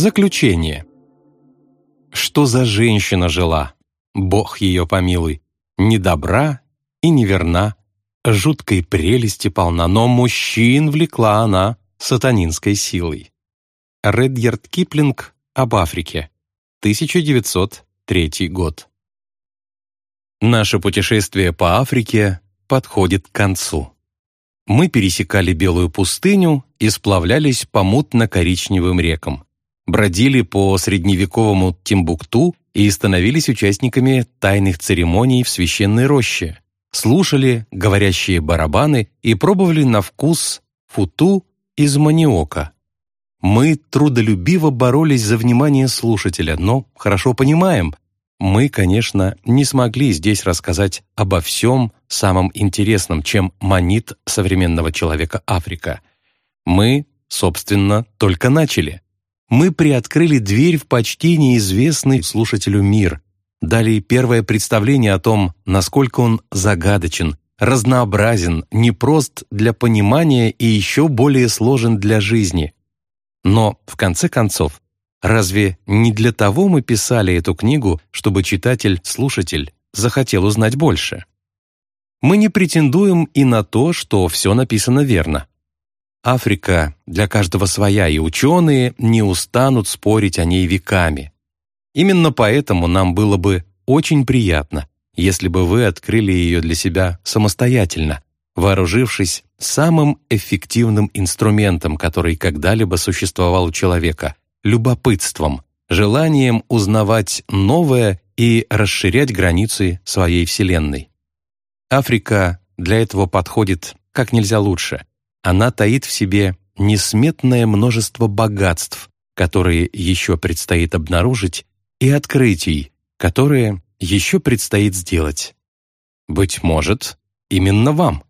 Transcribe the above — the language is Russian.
Заключение. Что за женщина жила? Бог ее помилуй. Ни добра и не верна. Жуткой прелести полна, но мужчин влекла она сатанинской силой. Редьярд Киплинг об Африке. 1903 год. Наше путешествие по Африке подходит к концу. Мы пересекали Белую пустыню и сплавлялись по мутно-коричневым рекам, бродили по средневековому Тимбукту и становились участниками тайных церемоний в священной роще, слушали говорящие барабаны и пробовали на вкус футу из маниока. Мы трудолюбиво боролись за внимание слушателя, но хорошо понимаем, мы, конечно, не смогли здесь рассказать обо всем самом интересном, чем манит современного человека Африка. Мы, собственно, только начали. Мы приоткрыли дверь в почти неизвестный слушателю мир, дали первое представление о том, насколько он загадочен, разнообразен, непрост для понимания и еще более сложен для жизни. Но, в конце концов, разве не для того мы писали эту книгу, чтобы читатель-слушатель захотел узнать больше? Мы не претендуем и на то, что все написано верно. Африка для каждого своя, и ученые не устанут спорить о ней веками. Именно поэтому нам было бы очень приятно, если бы вы открыли ее для себя самостоятельно, вооружившись самым эффективным инструментом, который когда-либо существовал у человека — любопытством, желанием узнавать новое и расширять границы своей Вселенной. Африка для этого подходит как нельзя лучше. Она таит в себе несметное множество богатств, которые еще предстоит обнаружить, и открытий, которые еще предстоит сделать. Быть может, именно вам.